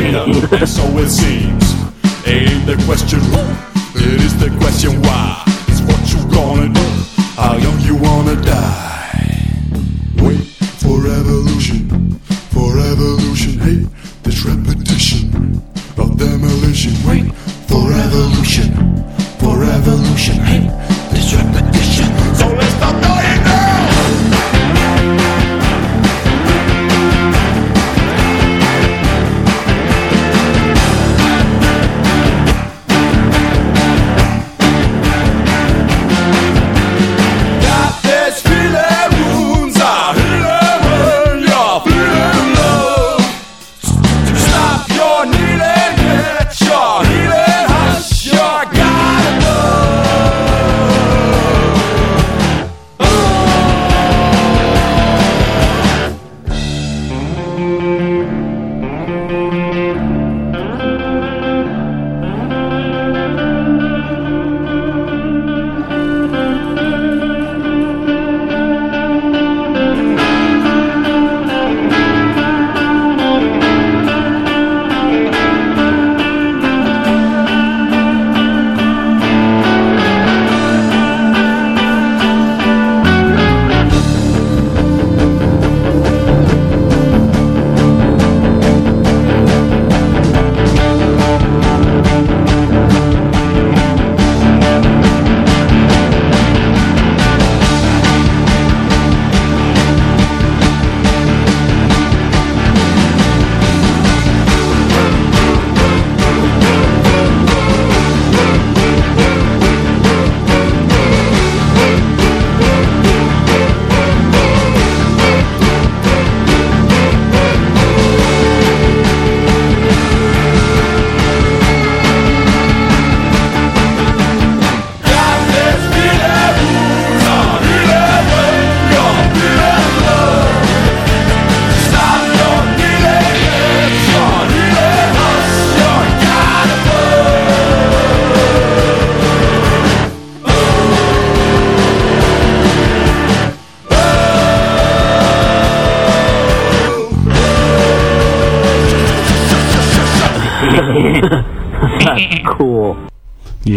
no-brainer, and so it seems. Ain't the question who, it is the question why. It's what you gonna do,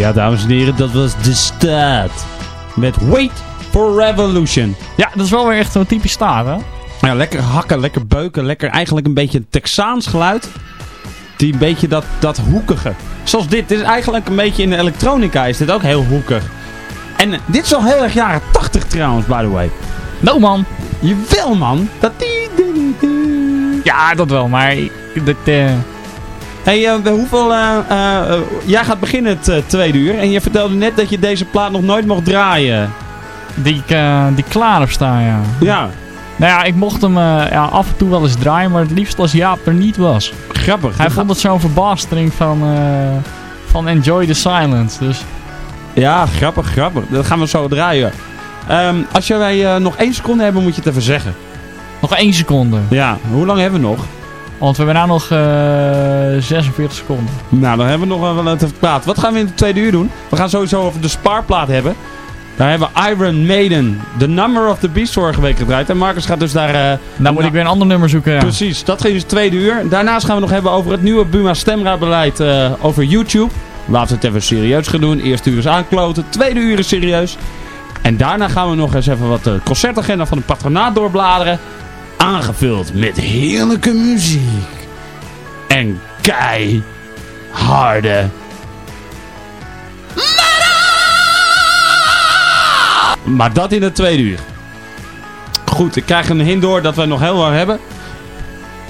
Ja, dames en heren, dat was de staat. Met Wait for Revolution. Ja, dat is wel weer echt zo'n typisch staat, hè? Ja, lekker hakken, lekker beuken, lekker eigenlijk een beetje een Texaans geluid. Die een beetje dat, dat hoekige. Zoals dit, dit is eigenlijk een beetje in de elektronica is dit ook heel hoekig. En dit is al heel erg jaren 80 trouwens, by the way. Nou man. Jawel man. Dat die, die, die, die. Ja, dat wel, maar... Dat, eh, Hey, eh, hoeveel... eh, eh, jij gaat beginnen het tweede uur. En je vertelde net dat je deze plaat nog nooit mocht draaien. die, ik, die klaar op staan, ja. Ja, Nou ja, ik mocht hem ja, af en toe wel eens draaien, maar het liefst als Jaap er niet was. grappig. Hij vond het zo'n verbastering van, van Enjoy the Silence, dus... Ja, grappig, grappig. Dat gaan we zo draaien. Ehm, als jij nog één seconde hebben, moet je het even zeggen. Nog één seconde. Ja, hoe lang hebben we nog? Want we hebben nou nog eh 46 seconden. Nou, dan hebben we nog wel even praten. Wat gaan we in het tweede uur doen? We gaan sowieso over de spaarplaat hebben. Daar hebben we Iron Maiden, The Number of the Beast vorige week gedraaid. En Marcus gaat dus daar... eh, Nou moet ik weer een ander nummer zoeken, ja. Precies, dat ging dus het tweede uur. Daarnaast gaan we nog hebben over het nieuwe Buma Stemra-beleid eh, over YouTube. Laten we het even serieus gaan doen. Eerste uur is aankloten, tweede uur is serieus. En daarna gaan we nog eens even wat de concertagenda van de patronaat doorbladeren. Aangevuld met heerlijke muziek. En keiharde... Maar dat in het tweede uur. Goed, ik krijg een hint door dat we nog heel lang hebben.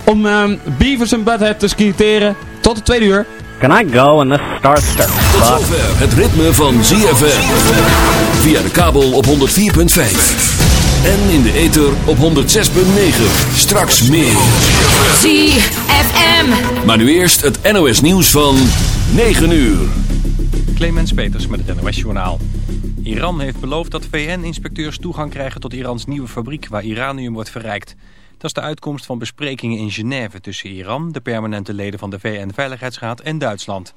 Om ehm Beavers en Butthead te skiteren. Tot het tweede uur. Can I go and this starts to Tot zover het ritme van ZFM. Via de kabel op 104.5. En in de ether op 106.9. Straks meer. ZFM. Maar nu eerst het NOS nieuws van 9 uur. Clemens Peters met het NOS Journaal. Iran heeft beloofd dat VN-inspecteurs toegang krijgen tot Irans nieuwe fabriek waar uranium wordt verrijkt. Dat is de uitkomst van besprekingen in Genève tussen Iran, de permanente leden van de VN-veiligheidsraad en Duitsland.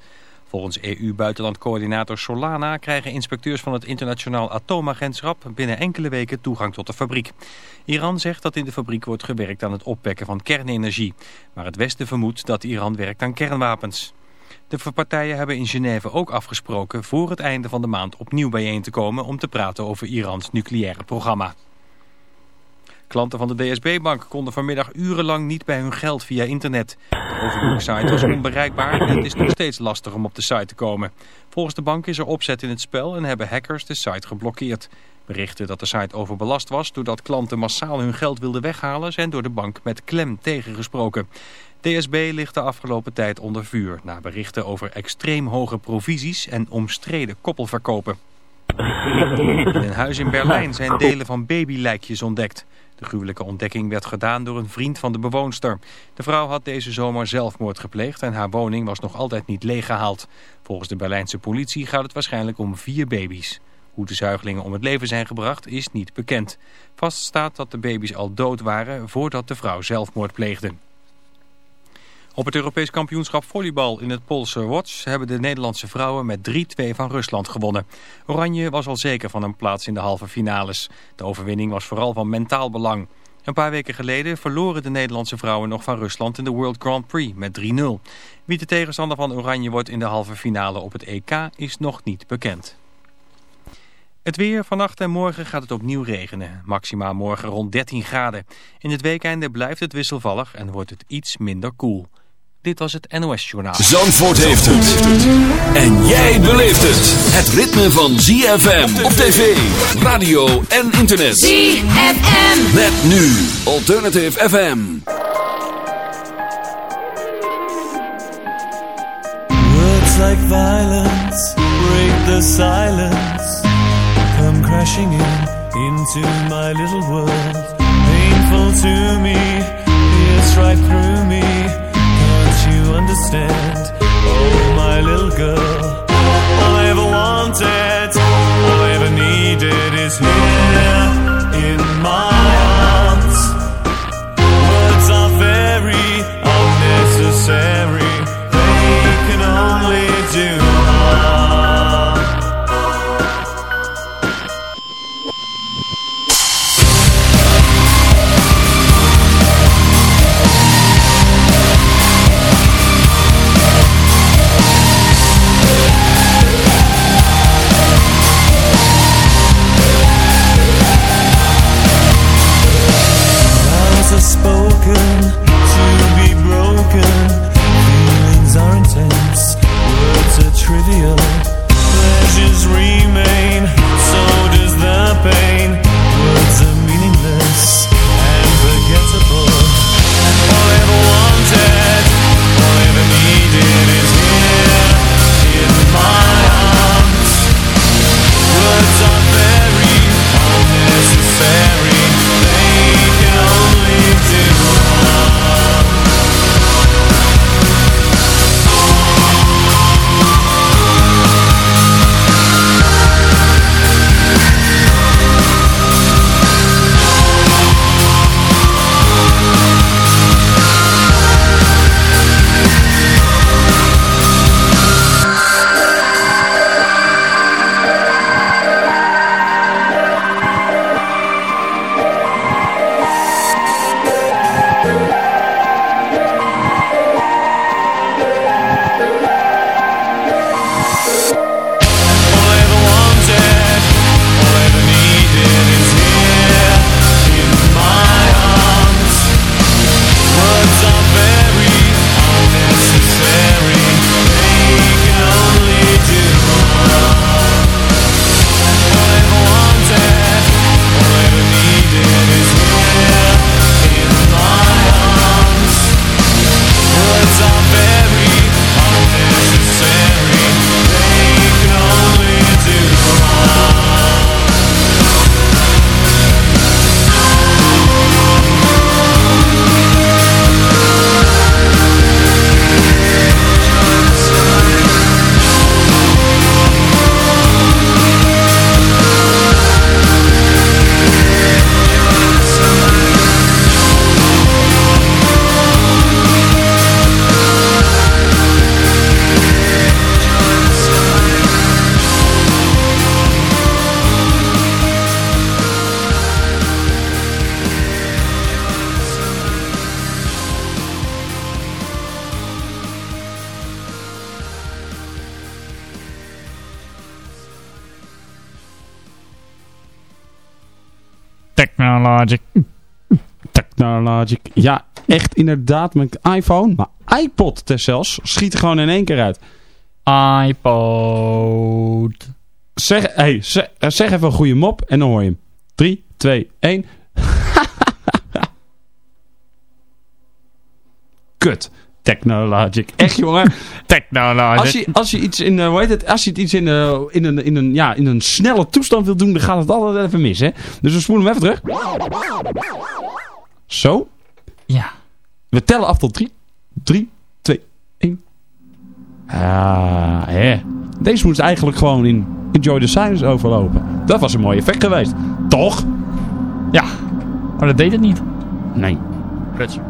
Volgens EU-buitenlandcoördinator Solana krijgen inspecteurs van het internationaal atoomagentschap binnen enkele weken toegang tot de fabriek. Iran zegt dat in de fabriek wordt gewerkt aan het opwekken van kernenergie, maar het Westen vermoedt dat Iran werkt aan kernwapens. De partijen hebben in Genève ook afgesproken voor het einde van de maand opnieuw bijeen te komen om te praten over Irans nucleaire programma. Klanten van de DSB-bank konden vanmiddag urenlang niet bij hun geld via internet. De overboeksite was onbereikbaar en het is nog steeds lastig om op de site te komen. Volgens de bank is er opzet in het spel en hebben hackers de site geblokkeerd. Berichten dat de site overbelast was doordat klanten massaal hun geld wilden weghalen... zijn door de bank met klem tegengesproken. DSB ligt de afgelopen tijd onder vuur... na berichten over extreem hoge provisies en omstreden koppelverkopen. In een huis in Berlijn zijn delen van babylijkjes ontdekt. De gruwelijke ontdekking werd gedaan door een vriend van de bewoonster. De vrouw had deze zomer zelfmoord gepleegd en haar woning was nog altijd niet leeggehaald. Volgens de Berlijnse politie gaat het waarschijnlijk om vier baby's. Hoe de zuigelingen om het leven zijn gebracht is niet bekend. Vast staat dat de baby's al dood waren voordat de vrouw zelfmoord pleegde. Op het Europees kampioenschap volleybal in het Poolse Watch hebben de Nederlandse vrouwen met 3-2 van Rusland gewonnen. Oranje was al zeker van een plaats in de halve finales. De overwinning was vooral van mentaal belang. Een paar weken geleden verloren de Nederlandse vrouwen nog van Rusland in de World Grand Prix met 3-0. Wie de tegenstander van Oranje wordt in de halve finale op het EK is nog niet bekend. Het weer, vannacht en morgen gaat het opnieuw regenen. Maximaal morgen rond 13 graden. In het weekende blijft het wisselvallig en wordt het iets minder koel. Dit was het NOS Journaal. Zandvoort heeft het. En jij beleeft het. Het ritme van ZFM op tv, radio en internet. ZFM. Met nu Alternative FM. Words like violence break the silence. Come crashing in into my little world. Painful to me, pierce right through me. Can't understand? Oh, my little girl. All I ever wanted, all I ever needed is here in my Technologic. Ja, echt inderdaad. Mijn iPhone, maar iPod zelfs, schiet er gewoon in één keer uit. iPod. Zeg, hey, zeg, eh, zeg even een goede mop en dan hoor je hem. 3, 2, 1. Kut. Technologic. Echt jongen. Technologic. Als je, als je iets in, eh, hoe heet het, als je het iets in, eh, in, een, in, een, ja, in een snelle toestand wil doen, dan gaat het altijd even mis, hè. Dus we spoelen hem even terug. Zo. Ja. We tellen af tot 3. 3, 2, 1. Ah, hè. Deze moest eigenlijk gewoon in Enjoy the Silence overlopen. Dat was een mooi effect geweest. Toch? Ja. Maar dat deed het niet. Nee. Prutser.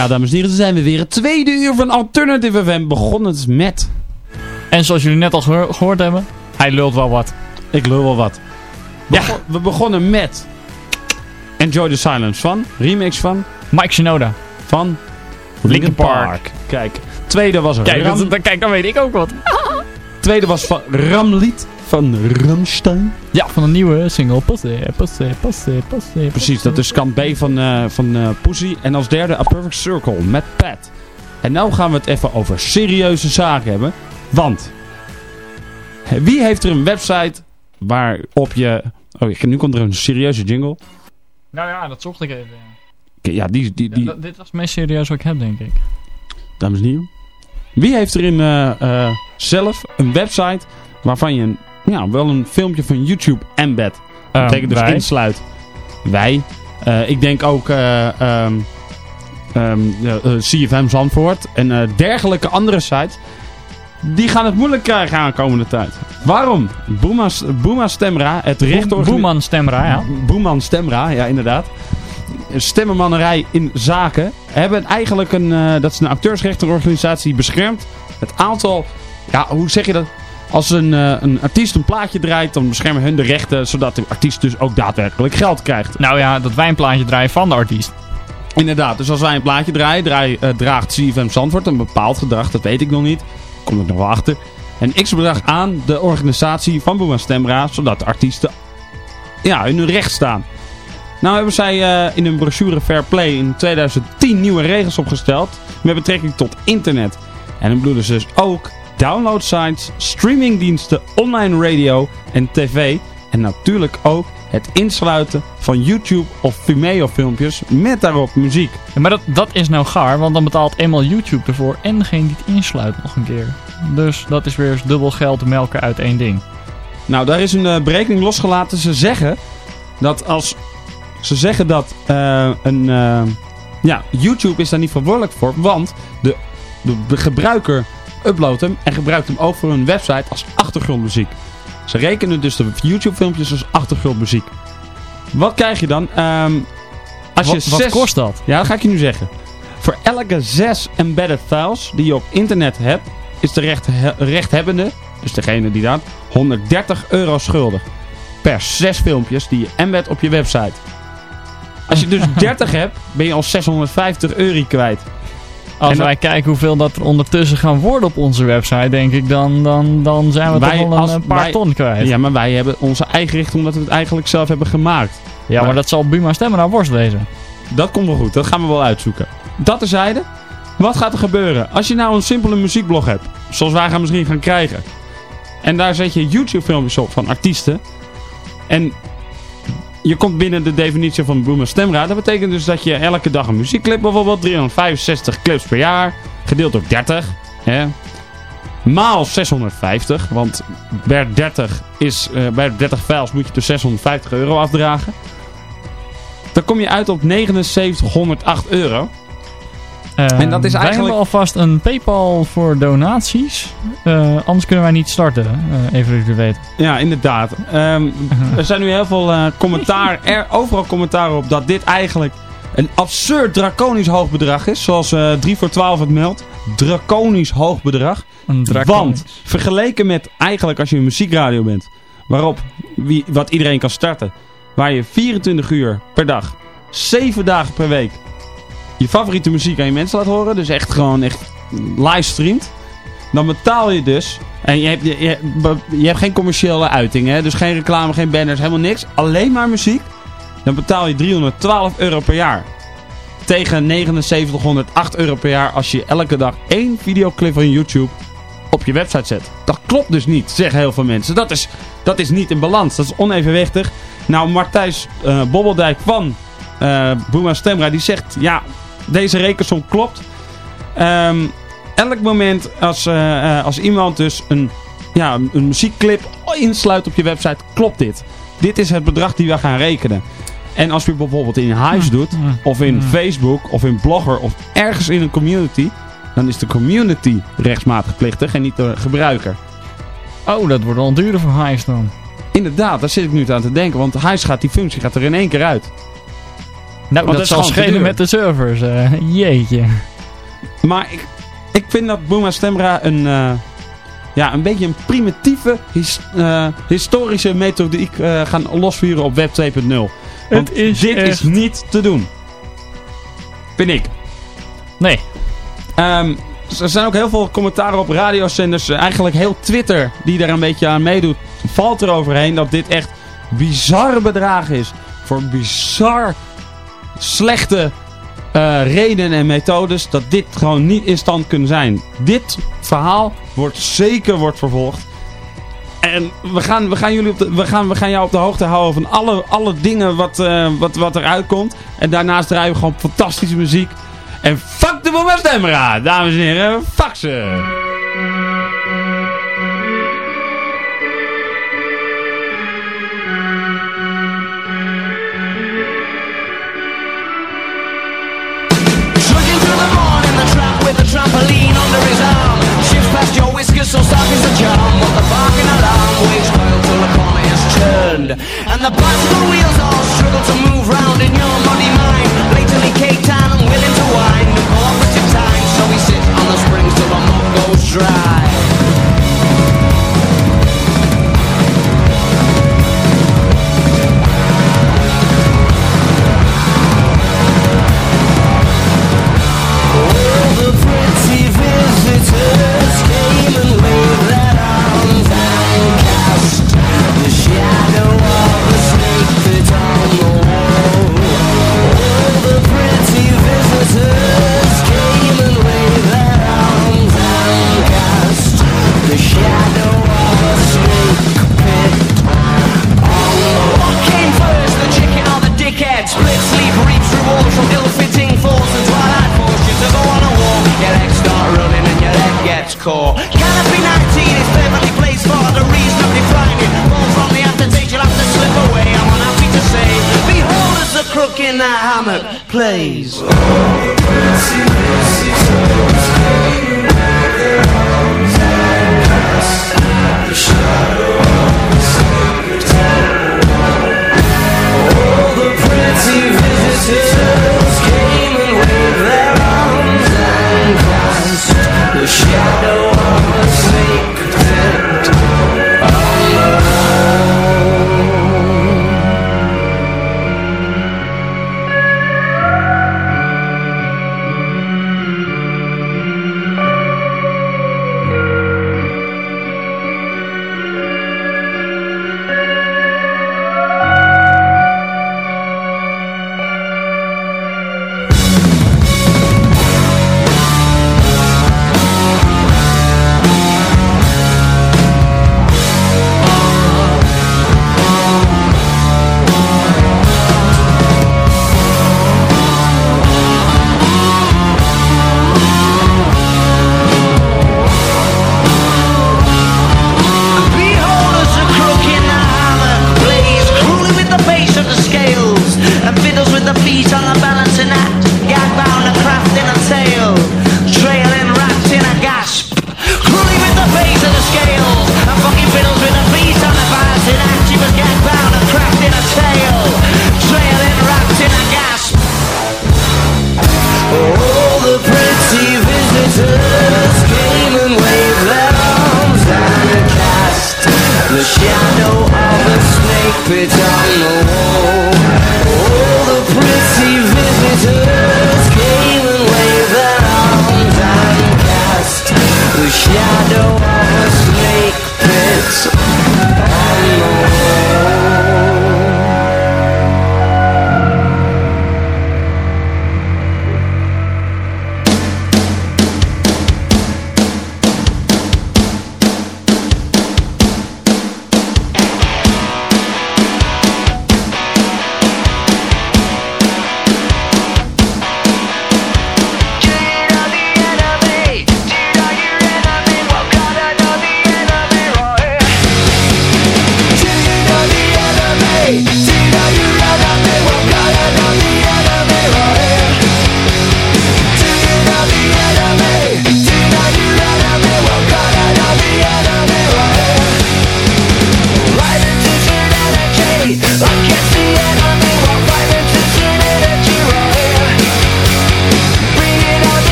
Ja, dames en heren, dan zijn we weer. Het tweede uur van Alternative FM begon het met... En zoals jullie net al gehoor- gehoord hebben, hij lult wel wat. Ik lul wel wat. Ja. We begonnen met... Enjoy the Silence van. Remix van. Mike Shinoda. Van... Linkin Park. Kijk. Tweede was Kijk, Ram. dat- kijk, dan weet ik ook wat. Tweede was van Ramlied van Ramstein. Ja, van een nieuwe single. Pussy, pussy, pussy, pussy. Precies, dat is kant B van, eh, van eh, Pussy. En als derde A Perfect Circle met Pat. En nou gaan we het even over serieuze zaken hebben. Want, wie heeft er een website waarop je... Oh, nu komt er een serieuze jingle. Nou ja, dat zocht ik even. Ja, die, die, die, dit was het meest serieus wat ik heb, denk ik. dames en heren. Wie heeft er in eh, zelf een website waarvan je een, ja, wel een filmpje van YouTube embed? Dat Ehm, betekent dus wij. insluit. Wij. Eh, ik denk ook eh, ehm, ehm, eh, CFM Zandvoort en dergelijke andere sites. Die gaan het moeilijk krijgen aankomende tijd. Waarom? Boema, Stemra, het richtorganisatie... Boeman Stemra, ja. Boeman Stemra, ja inderdaad. stemmenmannerij in zaken. Hebben eigenlijk een, dat is een auteursrechtenorganisatie die beschermt het aantal, ja, hoe zeg je dat? Als een, eh, een artiest een plaatje draait, dan beschermen hun de rechten, zodat de artiest dus ook daadwerkelijk geld krijgt. Nou ja, dat wij een plaatje draaien van de artiest. Inderdaad, dus als wij een plaatje draaien, draai, eh, draagt CFM Zandvoort een bepaald gedrag, dat weet ik nog niet. Kom ik nog wel achter. Een x-bedrag aan de organisatie van Boema Stemra, zodat de artiesten ja, in hun recht staan. Nou hebben zij eh, in hun brochure Fair Play in 2010 nieuwe regels opgesteld met betrekking tot internet. En dan bedoelen ze dus ook downloadsites, streamingdiensten, online radio en tv. En natuurlijk ook het insluiten van YouTube of Vimeo filmpjes met daarop muziek. Ja, maar dat, dat is nou gaar, want dan betaalt eenmaal YouTube ervoor en degene die het insluit nog een keer. Dus dat is weer eens dubbel geld melken uit één ding. Nou, daar is een eh, berekening losgelaten. Ze zeggen dat als ze zeggen dat eh, een eh, ja, YouTube is daar niet verantwoordelijk voor, want de, de, de gebruiker uploadt hem en gebruikt hem ook voor hun website als achtergrondmuziek. Ze rekenen dus de YouTube filmpjes als achtergrondmuziek. Wat krijg je dan? Ehm, als je Wat, wat zes- kost dat? Ja, dat ga ik je nu zeggen. Voor elke zes embedded files die je op internet hebt, is de recht, rechthebbende, dus degene die dat, 130 euro schuldig. Per zes filmpjes die je embed op je website. Als je dus 30 hebt, ben je al 650 euro kwijt. Als En wij kijken hoeveel dat er ondertussen gaan worden op onze website, denk ik, dan, dan, dan zijn we Wij toch als- een, een paar wij- ton kwijt. Ja, maar wij hebben onze eigen richting omdat we het eigenlijk zelf hebben gemaakt. Ja, maar Maar- dat zal Buma Stemmen nou worst wezen. Dat komt wel goed, dat gaan we wel uitzoeken. Dat terzijde, wat gaat er gebeuren? Als je nou een simpele muziekblog hebt, zoals wij gaan misschien gaan krijgen. En daar zet je YouTube filmpjes op van artiesten. En je komt binnen de definitie van Boomer Stemraad. Dat betekent dus dat je elke dag een muziekclip, bijvoorbeeld 365 clips per jaar, gedeeld door 30. Hè, maal 650, want per 30, is, eh, bij 30 files moet je dus 650 euro afdragen. Dan kom je uit op 7908 euro. En dat is Wij eigenlijk- hebben alvast een Paypal voor donaties. Eh, anders kunnen wij niet starten, eh, even dat jullie weten. Ja, inderdaad. Ehm, er zijn nu heel veel eh, commentaar, er, overal commentaar op dat dit eigenlijk een absurd draconisch hoog bedrag is. Zoals eh 3 voor 12 het meldt. Draconisch hoog bedrag. Draconisch. Want vergeleken met eigenlijk als je een muziekradio bent, waarop wie, wat iedereen kan starten, waar je 24 uur per dag, 7 dagen per week, je favoriete muziek aan je mensen laat horen, dus echt gewoon echt live streamt, dan betaal je dus, en je hebt, je, je, hebt geen commerciële uiting, hè, dus geen reclame, geen banners, helemaal niks, alleen maar muziek, dan betaal je 312 euro per jaar. Tegen 7908 euro per jaar als je elke dag één videoclip van YouTube op je website zet. Dat klopt dus niet, zeggen heel veel mensen. Dat is, dat is niet in balans, dat is onevenwichtig. Nou, Martijs eh, Bobbeldijk van eh Boema Stemra, die zegt... Ja, deze rekensom klopt. Ehm, elk moment als, eh, eh, als iemand dus een, ja, een muziekclip insluit op je website, klopt dit. Dit is het bedrag die we gaan rekenen. En als je bijvoorbeeld in Hives doet, of in Facebook, of in Blogger, of ergens in een community... dan is de community rechtsmatig plichtig en niet de gebruiker. Oh, dat wordt al duurder voor Hives dan. Inderdaad, daar zit ik nu aan te denken. Want Hives gaat die functie gaat er in één keer uit. Nou, dat zal schelen duur. met de servers. eh, jeetje. Maar ik, ik vind dat Booma Stemra een, eh, ja, een beetje een primitieve his- eh, historische methodiek eh, gaan losvuren op Web 2.0. Want Het is dit is niet te doen. Vind ik. Nee. Ehm, er zijn ook heel veel commentaren op radiozenders. Eigenlijk heel Twitter die daar een beetje aan meedoet. Valt er overheen dat dit echt bizarre bedragen is. Voor bizar slechte eh, redenen en methodes. Dat dit gewoon niet in stand kunnen zijn. Dit verhaal wordt zeker wordt vervolgd. En we gaan, we, gaan jullie op de, we, gaan, we gaan jou op de hoogte houden van alle, alle dingen wat, eh, wat, wat eruit komt. En daarnaast draaien we gewoon fantastische muziek. En fuck de Stemra, dames en heren. Fuck ze. fingers so stuck is a jam What the barking alarm waits while till the corner is turned And the bicycle wheels all struggle to move round in your muddy mind. Blatantly caked and willing to whine, the cooperative time So we sit on the springs till the mud goes dry. cat's core. Gotta be 19 if family plays for the reason of declining. Born from the aftertaste, you'll have to slip away. I'm unhappy to say, behold as the crook in the hammock plays. The shadow of the sacred tower All the pretty visitors the shadow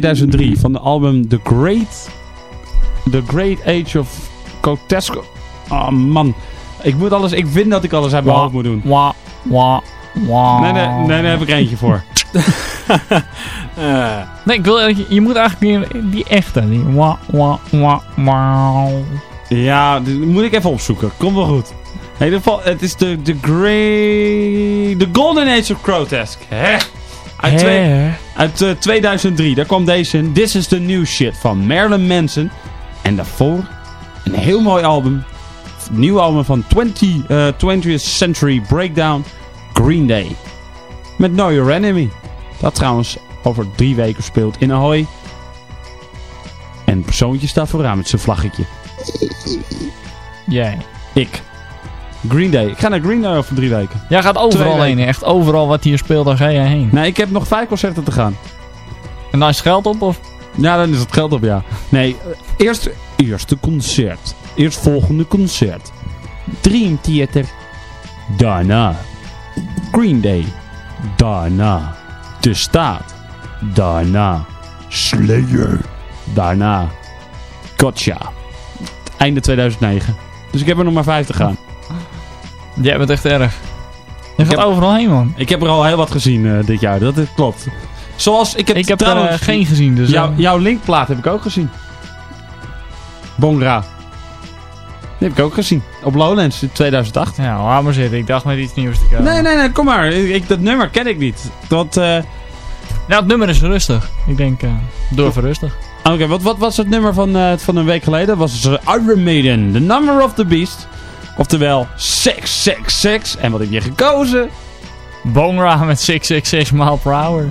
2003 van de album The Great The Great Age of Cotesco. Oh man, ik moet alles. Ik vind dat ik alles uit mijn hoofd moet doen. Wa, wa, wa. Nee, nee, nee, daar heb ik eentje voor. Nee, ik wil, je, je moet eigenlijk die, die echte. Die wa, wa, wa, wa. Ja, dit moet ik even opzoeken. Komt wel goed. In ieder geval, het is de, de Great... The Golden Age of Grotesque. Hè? Uit, twee, uit eh, 2003, daar kwam deze in. This is the New Shit van Marilyn Manson. En daarvoor een heel mooi album. Nieuw album van 20, eh, 20th Century Breakdown. Green Day. Met Know Your Enemy. Dat trouwens over drie weken speelt in Ahoy. En het persoontje staat vooraan met zijn vlaggetje. Jij. Ik. Green Day. Ik ga naar Green Day over drie weken. Jij gaat overal heen. Echt overal wat hier speelt, daar ga jij heen. Nee, ik heb nog vijf concerten te gaan. En dan is het geld op of... Ja, dan is het geld op, ja. Nee, eh, eerst eerste concert. Eerst volgende concert. Dream Theater. Daarna. Green Day. Daarna. De Staat. Daarna. Slayer. Daarna. Gotcha. Einde 2009. Dus ik heb er nog maar vijf te gaan. Jij bent echt erg. Je gaat heb- overal heen, man. Ik heb er al heel wat gezien eh, dit jaar, dat is- klopt. Zoals, ik heb, Ik heb er trouwens, eh, geen gezien, dus... Jouw- eh, jouw linkplaat heb ik ook gezien. Bongra. Die heb ik ook gezien. Op Lowlands in 2008. ja, laat maar zitten. Ik dacht met iets nieuws te komen. Nee, nee, nee, kom maar. Ik, ik- dat nummer ken ik niet. Dat, eh, Nou, het nummer is rustig. Ik denk, door even rustig. Oké, wat, wat was het nummer van, van een week geleden? Dat was eh, Iron Maiden, The Number of the Beast. Oftewel, Sex, Sex, Sex. En wat heb je gekozen? Bongra met 666 mile per hour.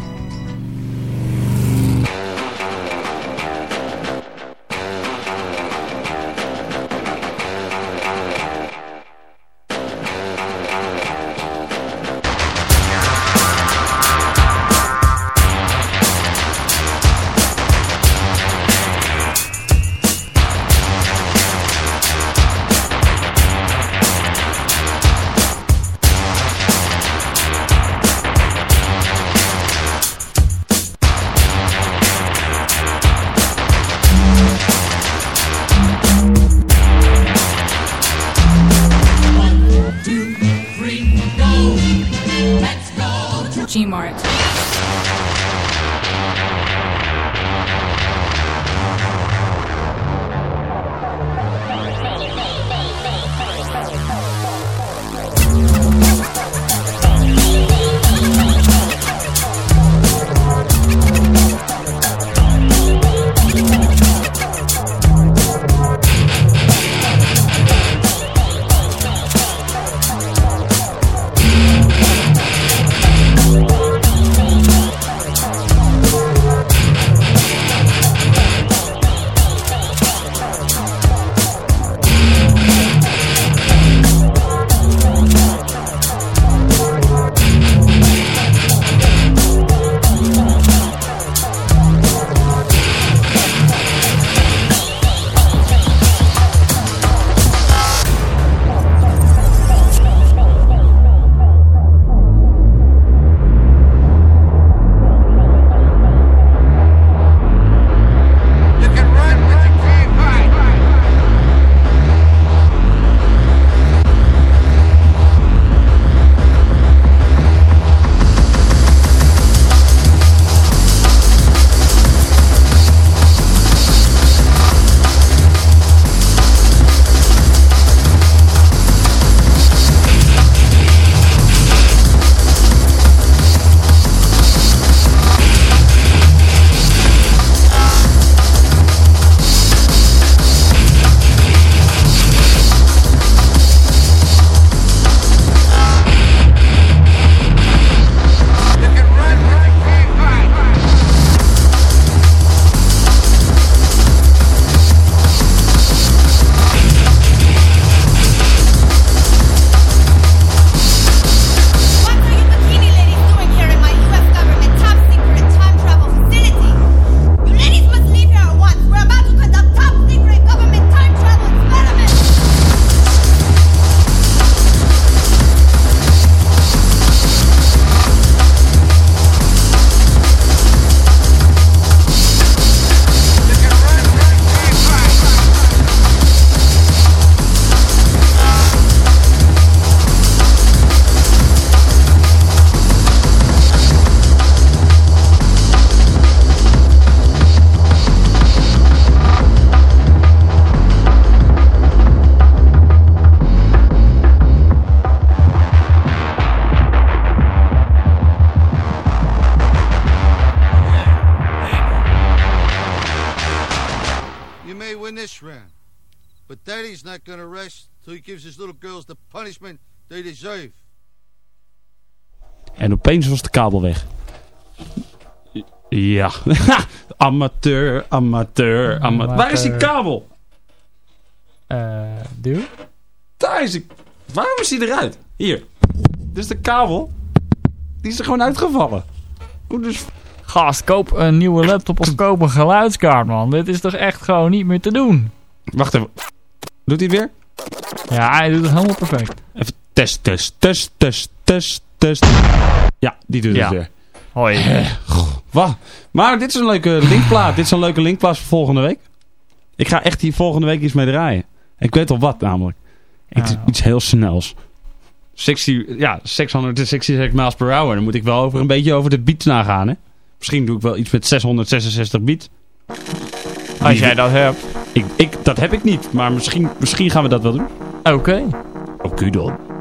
Gives his little girls the punishment they deserve. En opeens was de kabel weg. Ja. amateur, amateur, amateur. Waar is die kabel? Eh, duw? Daar is die. Waarom is die eruit? Hier. Dit is de kabel. Die is er gewoon uitgevallen. Hoe dus... Gast, koop een nieuwe laptop of koop een geluidskaart, man. Dit is toch echt gewoon niet meer te doen. Wacht even. Doet hij het weer? Ja, hij doet het helemaal perfect. Even test, test, test, test, test, test. Ja, die doet Ja. het weer. Hoi. Wat? Maar dit is een leuke linkplaat. dit is een leuke linkplaat voor volgende week. Ik ga echt hier volgende week iets mee draaien. Ik weet al wat namelijk. Iets, Ja. iets heel snels. 60, ja, 666 miles per hour. Dan moet ik wel over een beetje over de beat nagaan, hè. Misschien doe ik wel iets met 666 beat. Als jij dat hebt. Ik, ik, dat heb ik niet, maar misschien, misschien gaan we dat wel doen. Oké. Oké dan.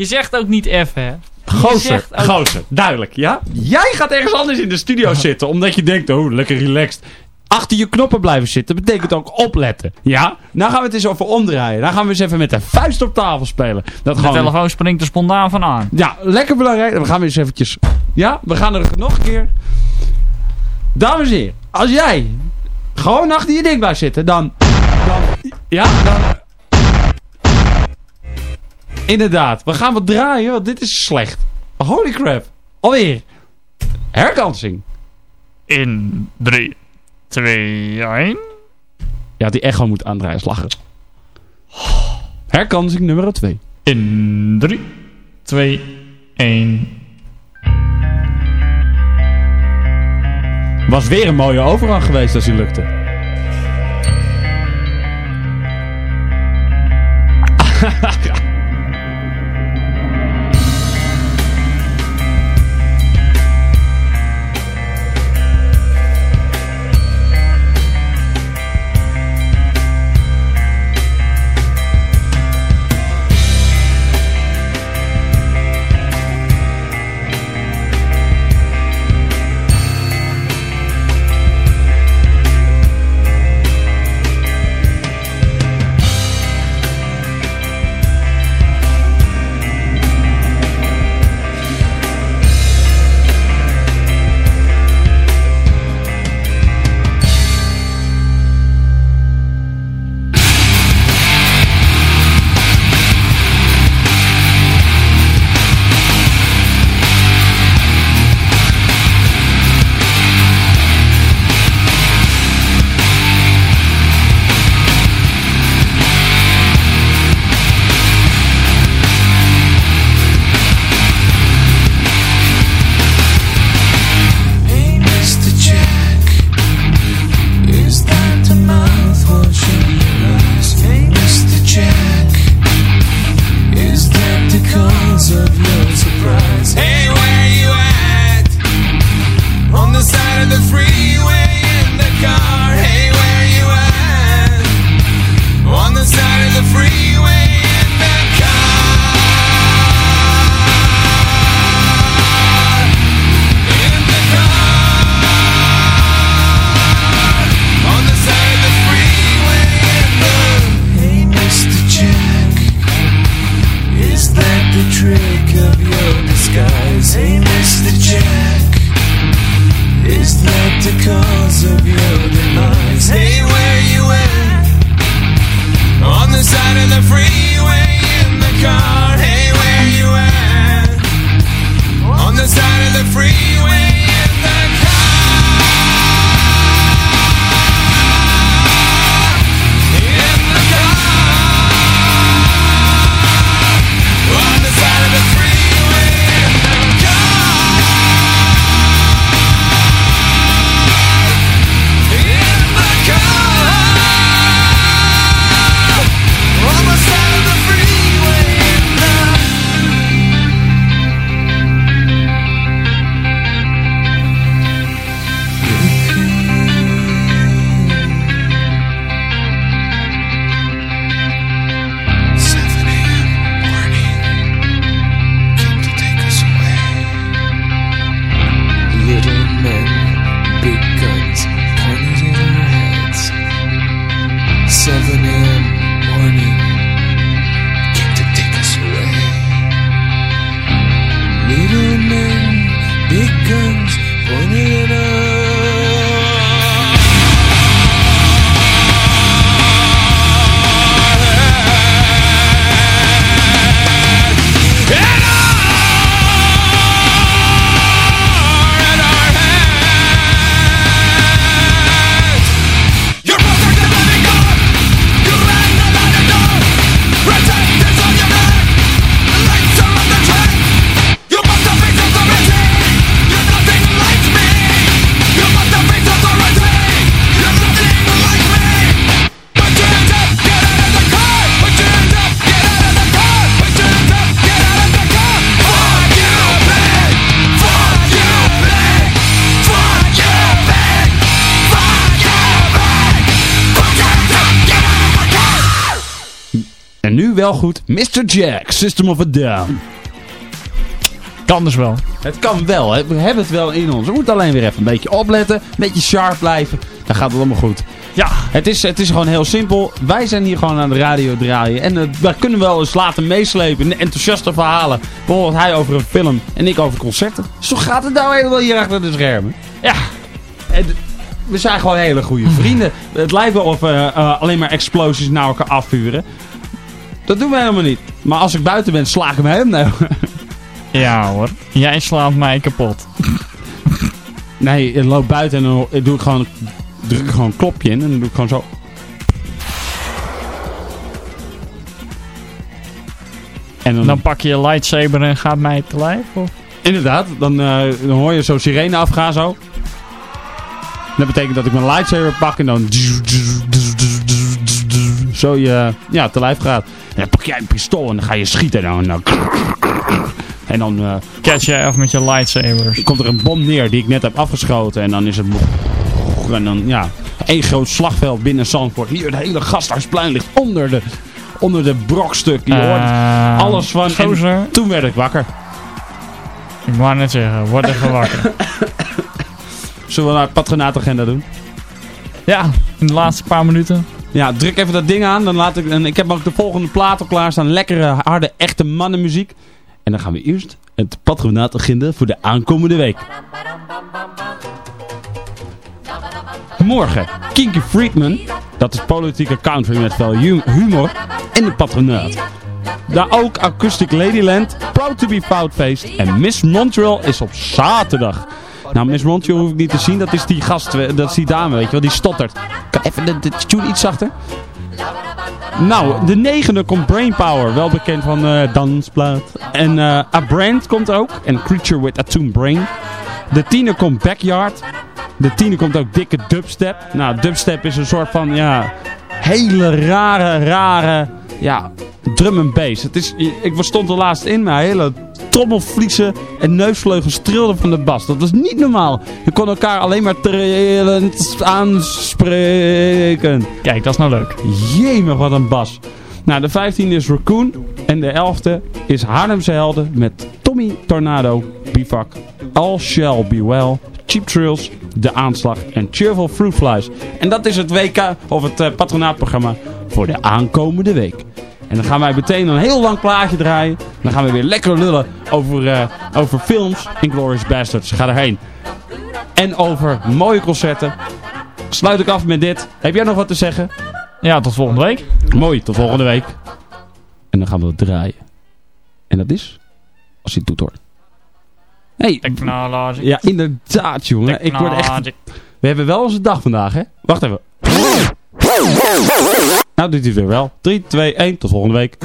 Je zegt ook niet even, hè? Gozer, ook- gozer, duidelijk, ja? Jij gaat ergens anders in de studio zitten, omdat je denkt, oh, lekker relaxed. Achter je knoppen blijven zitten betekent ook opletten, ja? Nou gaan we het eens over omdraaien. Dan gaan we eens even met de vuist op tafel spelen. Dat De gewoon... telefoon springt er spontaan van aan. Ja, lekker belangrijk. Dan gaan we eens eventjes... Ja, we gaan er nog een keer. Dames en heren, als jij gewoon achter je ding blijft zitten, dan... dan ja, dan... Inderdaad, we gaan wat draaien, want dit is slecht. Holy crap. Alweer. Herkansing. In 3, 2, 1. Ja, die echo moet aandraaien, slagen. Herkansing nummer 2. In 3, 2, 1. Was weer een mooie overgang geweest als die lukte. wel goed. Mr. Jack, System of a Down. Kan dus wel. Het kan wel, hè. we hebben het wel in ons. We moeten alleen weer even een beetje opletten, een beetje sharp blijven. Dan gaat het allemaal goed. Ja. Het is, het is gewoon heel simpel. Wij zijn hier gewoon aan de radio draaien. En uh, wij kunnen wel eens laten meeslepen enthousiaste verhalen. Bijvoorbeeld hij over een film en ik over concerten. Zo gaat het nou helemaal hier achter de schermen. Ja. En we zijn gewoon hele goede vrienden. Het lijkt wel of we uh, alleen maar explosies naar elkaar afvuren. Dat doen we helemaal niet. Maar als ik buiten ben, sla ik hem helemaal. Ja hoor. Jij slaat mij kapot. Nee, ik loop buiten en dan doe ik gewoon, druk ik gewoon een klopje in en dan doe ik gewoon zo. En dan, dan pak je je lightsaber en gaat mij te lijf? Of? Inderdaad, dan, uh, dan hoor je zo'n sirene afgaan zo. Dat betekent dat ik mijn lightsaber pak en dan zo je ja, te lijf gaat. En dan pak jij een pistool en dan ga je schieten. En dan, en dan uh, catch jij af met je lightsabers. Komt er een bom neer die ik net heb afgeschoten. En dan is het... En dan, ja, één groot slagveld binnen Zandvoort. Hier, het hele Gasthuisplein ligt onder de, onder de brokstuk. Je hoort Uh, alles van... En toen werd ik wakker. Ik wou net zeggen, word even wakker. Zullen we naar het patronaatagenda doen? Ja, in de laatste paar minuten. Ja, druk even dat ding aan. Dan laat ik, en ik heb ook de volgende plaat al klaarstaan. Lekkere, harde, echte mannenmuziek. En dan gaan we eerst het patronaatagenda voor de aankomende week. Morgen, Kinky Friedman. Dat is politieke country met veel humor. En de patronaat. Daar ook Acoustic Ladyland, Proud to be Foutfeest. En Miss Montreal is op zaterdag. Nou, Miss Montreal hoef ik niet te zien. Dat is die gast, dat is die dame, weet je wel, die stottert. Even de, tune iets zachter? Nou, de negende komt Brainpower, wel bekend van uh, Dansplaat. En uh, A Brand komt ook, en Creature with a Tomb Brain. De tiende komt Backyard. De tiende komt ook dikke dubstep. Nou, dubstep is een soort van, ja, hele rare, rare, ja, drum en bass. Het is, ik stond er laatst in, maar hele trommelvliezen en neusvleugels trilden van de bas. Dat was niet normaal. Je kon elkaar alleen maar trillend aanspreken. Kijk, dat is nou leuk. Jemig, wat een bas. Nou, de 15e is Raccoon. En de 11e is Haarlemse Helden met Tommy Tornado, Bivak, All Shall Be Well, Cheap Trills, De Aanslag en Cheerful Fruit Flies. En dat is het WK of het uh, patronaatprogramma voor de aankomende week. En dan gaan wij meteen een heel lang plaatje draaien. Dan gaan we weer lekker lullen over, uh, over films. Inglourious Bastards, ga erheen. En over mooie concerten. Sluit ik af met dit. Heb jij nog wat te zeggen? Ja, tot volgende week. Mooi, tot volgende week. En dan gaan we het draaien. En dat is... Als je het doet hoor. Hey. Technologic. Ja, inderdaad jongen. Ik word echt... We hebben wel onze dag vandaag hè. Wacht even. Nou doet hij weer wel. 3, 2, 1. Tot volgende week.